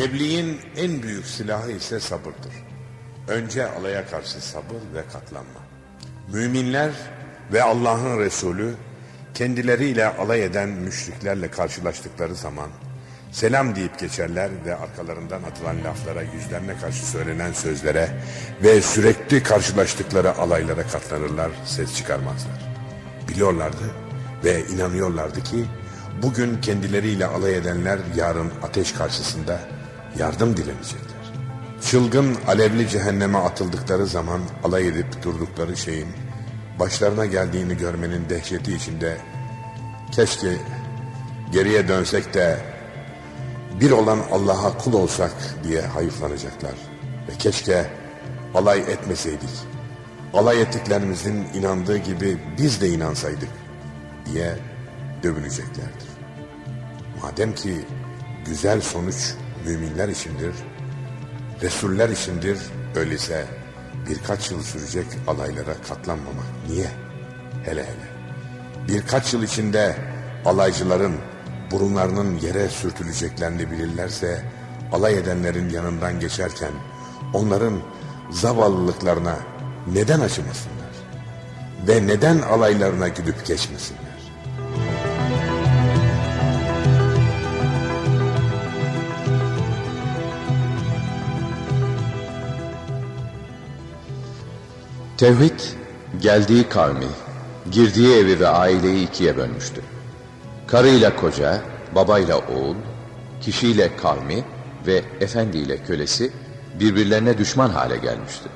Tebliğin en büyük silahı ise sabırdır. Önce alaya karşı sabır ve katlanma. Müminler ve Allah'ın Resulü kendileriyle alay eden müşriklerle karşılaştıkları zaman selam deyip geçerler ve arkalarından atılan laflara, yüzlerine karşı söylenen sözlere ve sürekli karşılaştıkları alaylara katlanırlar, ses çıkarmazlar. Biliyorlardı ve inanıyorlardı ki bugün kendileriyle alay edenler yarın ateş karşısında yardım dilenecekler. Çılgın alevli cehenneme atıldıkları zaman alay edip durdukları şeyin başlarına geldiğini görmenin dehşeti içinde keşke geriye dönsek de bir olan Allah'a kul olsak diye hayıflanacaklar. Ve keşke alay etmeseydik. Alay ettiklerimizin inandığı gibi biz de inansaydık diye dövüneceklerdir. Madem ki güzel sonuç müminler içindir, Resuller içindir, öyleyse birkaç yıl sürecek alaylara katlanmamak. Niye? Hele hele. Birkaç yıl içinde alaycıların burunlarının yere sürtüleceklerini bilirlerse alay edenlerin yanından geçerken onların zavallılıklarına neden acımasınlar? Ve neden alaylarına gülüp geçmesinler? Tevhid geldiği kavmi, girdiği evi ve aileyi ikiye bölmüştü. Karıyla koca, babayla oğul, kişiyle kavmi ve efendiyle kölesi birbirlerine düşman hale gelmişti.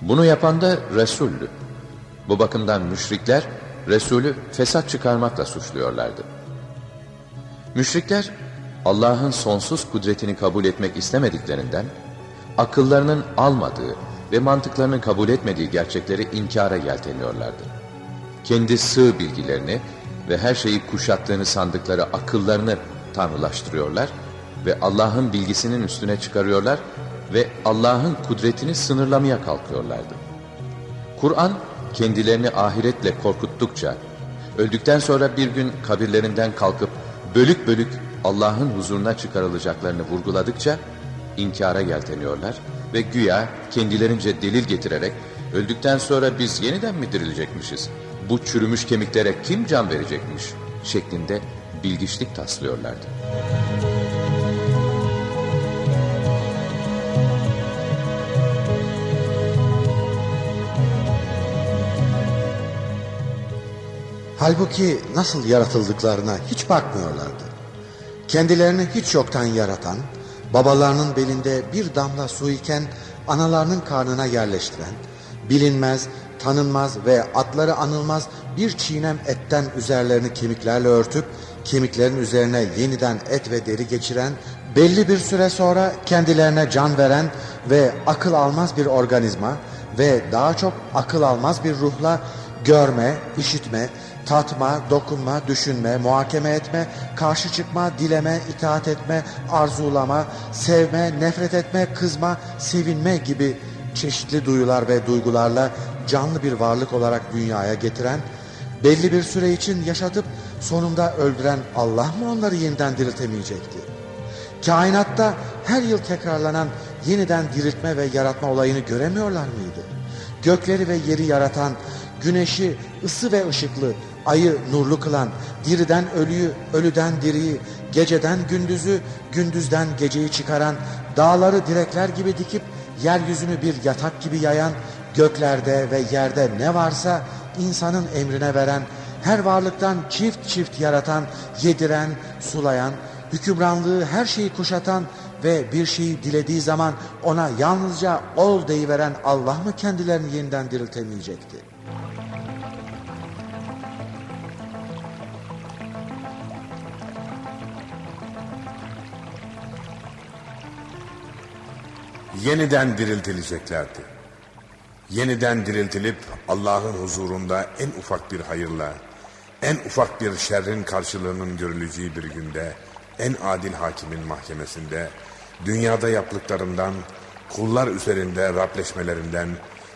Bunu yapan da Resul'dü. Bu bakımdan müşrikler Resul'ü fesat çıkarmakla suçluyorlardı. Müşrikler Allah'ın sonsuz kudretini kabul etmek istemediklerinden akıllarının almadığı ve mantıklarının kabul etmediği gerçekleri inkara yelteniyorlardı. Kendi sığ bilgilerini ve her şeyi kuşattığını sandıkları akıllarını tanrılaştırıyorlar ve Allah'ın bilgisinin üstüne çıkarıyorlar ve Allah'ın kudretini sınırlamaya kalkıyorlardı. Kur'an kendilerini ahiretle korkuttukça, öldükten sonra bir gün kabirlerinden kalkıp bölük bölük Allah'ın huzuruna çıkarılacaklarını vurguladıkça inkara yelteniyorlar ve güya kendilerince delil getirerek öldükten sonra biz yeniden mi dirilecekmişiz? Bu çürümüş kemiklere kim can verecekmiş? şeklinde bilgiçlik taslıyorlardı. Halbuki nasıl yaratıldıklarına hiç bakmıyorlardı. Kendilerini hiç yoktan yaratan, babalarının belinde bir damla su iken analarının karnına yerleştiren, bilinmez, tanınmaz ve atları anılmaz bir çiğnem etten üzerlerini kemiklerle örtüp, kemiklerin üzerine yeniden et ve deri geçiren, belli bir süre sonra kendilerine can veren ve akıl almaz bir organizma ve daha çok akıl almaz bir ruhla görme, işitme, tatma, dokunma, düşünme, muhakeme etme, karşı çıkma, dileme, itaat etme, arzulama, sevme, nefret etme, kızma, sevinme gibi çeşitli duyular ve duygularla canlı bir varlık olarak dünyaya getiren, belli bir süre için yaşatıp sonunda öldüren Allah mı onları yeniden diriltemeyecekti? Kainatta her yıl tekrarlanan yeniden diriltme ve yaratma olayını göremiyorlar mıydı? Gökleri ve yeri yaratan, güneşi ısı ve ışıklı, ayı nurlu kılan, diriden ölüyü, ölüden diriyi, geceden gündüzü, gündüzden geceyi çıkaran, dağları direkler gibi dikip yeryüzünü bir yatak gibi yayan, göklerde ve yerde ne varsa insanın emrine veren, her varlıktan çift çift yaratan, yediren, sulayan, hükümranlığı her şeyi kuşatan ve bir şeyi dilediği zaman ona yalnızca ol deyiveren Allah mı kendilerini yeniden diriltemeyecekti? Yeniden diriltileceklerdi. Yeniden diriltilip Allah'ın huzurunda en ufak bir hayırla, en ufak bir şerrin karşılığının görüleceği bir günde, en adil hakimin mahkemesinde, dünyada yaptıklarından, kullar üzerinde Rableşmelerinden,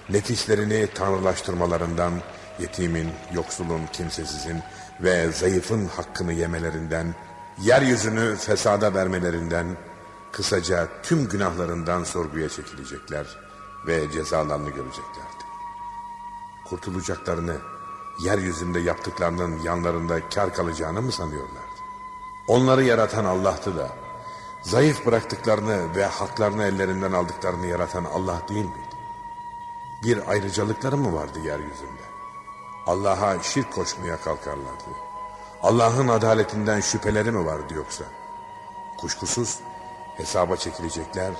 nefislerini tanrılaştırmalarından, yetimin, yoksulun, kimsesizin ve zayıfın hakkını yemelerinden, yeryüzünü fesada vermelerinden, Kısaca tüm günahlarından sorguya çekilecekler ve cezalarını göreceklerdi. Kurtulacaklarını, yeryüzünde yaptıklarının yanlarında kar kalacağını mı sanıyorlardı? Onları yaratan Allah'tı da, zayıf bıraktıklarını ve haklarını ellerinden aldıklarını yaratan Allah değil miydi? Bir ayrıcalıkları mı vardı yeryüzünde? Allah'a şirk koşmaya kalkarlardı. Allah'ın adaletinden şüpheleri mi vardı yoksa? Kuşkusuz hesaba çekilecekler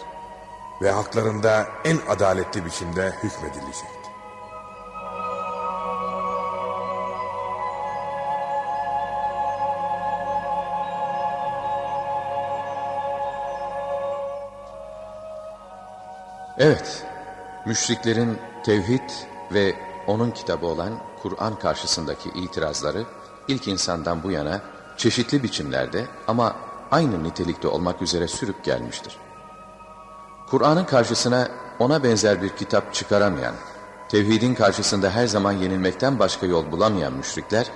ve haklarında en adaletli biçimde hükmedilecekti. Evet, müşriklerin tevhid ve onun kitabı olan Kur'an karşısındaki itirazları ilk insandan bu yana çeşitli biçimlerde ama aynı nitelikte olmak üzere sürüp gelmiştir. Kur'an'ın karşısına ona benzer bir kitap çıkaramayan, tevhidin karşısında her zaman yenilmekten başka yol bulamayan müşrikler,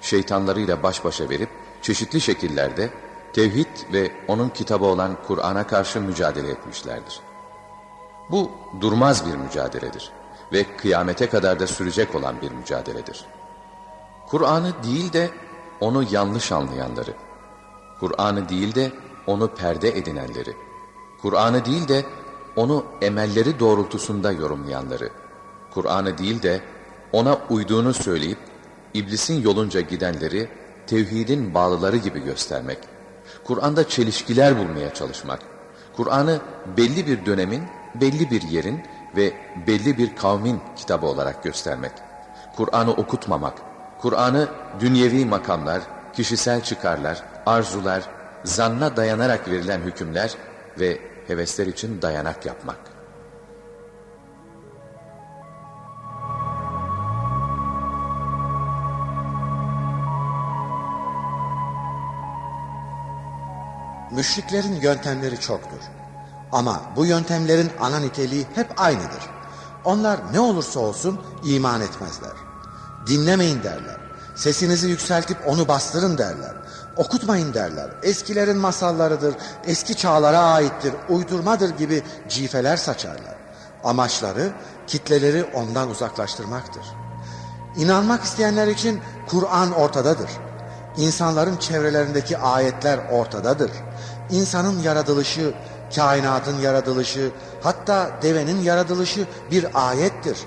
şeytanlarıyla baş başa verip çeşitli şekillerde tevhid ve onun kitabı olan Kur'an'a karşı mücadele etmişlerdir. Bu durmaz bir mücadeledir ve kıyamete kadar da sürecek olan bir mücadeledir. Kur'an'ı değil de onu yanlış anlayanları, Kur'an'ı değil de onu perde edinenleri, Kur'an'ı değil de onu emelleri doğrultusunda yorumlayanları, Kur'an'ı değil de ona uyduğunu söyleyip iblisin yolunca gidenleri tevhidin bağlıları gibi göstermek, Kur'an'da çelişkiler bulmaya çalışmak, Kur'an'ı belli bir dönemin, belli bir yerin ve belli bir kavmin kitabı olarak göstermek, Kur'an'ı okutmamak, Kur'an'ı dünyevi makamlar, kişisel çıkarlar, arzular, zanna dayanarak verilen hükümler ve hevesler için dayanak yapmak. Müşriklerin yöntemleri çoktur. Ama bu yöntemlerin ana niteliği hep aynıdır. Onlar ne olursa olsun iman etmezler. Dinlemeyin derler. Sesinizi yükseltip onu bastırın derler. Okutmayın derler. Eskilerin masallarıdır, eski çağlara aittir, uydurmadır gibi cifeler saçarlar. Amaçları kitleleri ondan uzaklaştırmaktır. İnanmak isteyenler için Kur'an ortadadır. İnsanların çevrelerindeki ayetler ortadadır. İnsanın yaratılışı, kainatın yaratılışı, hatta devenin yaratılışı bir ayettir.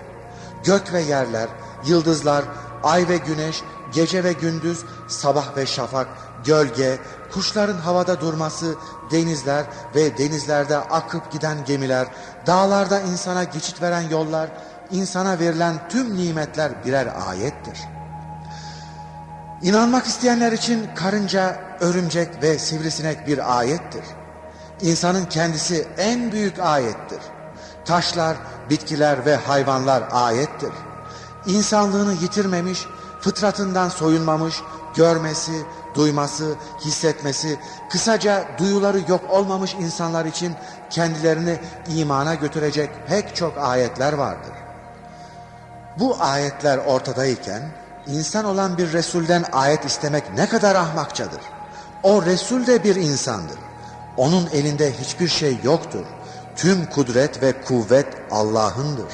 Gök ve yerler, yıldızlar, ay ve güneş, gece ve gündüz, sabah ve şafak, gölge, kuşların havada durması, denizler ve denizlerde akıp giden gemiler, dağlarda insana geçit veren yollar, insana verilen tüm nimetler birer ayettir. İnanmak isteyenler için karınca, örümcek ve sivrisinek bir ayettir. İnsanın kendisi en büyük ayettir. Taşlar, bitkiler ve hayvanlar ayettir. İnsanlığını yitirmemiş, fıtratından soyunmamış, görmesi, duyması, hissetmesi, kısaca duyuları yok olmamış insanlar için kendilerini imana götürecek pek çok ayetler vardır. Bu ayetler ortadayken insan olan bir Resulden ayet istemek ne kadar ahmakçadır. O Resul de bir insandır. Onun elinde hiçbir şey yoktur. Tüm kudret ve kuvvet Allah'ındır.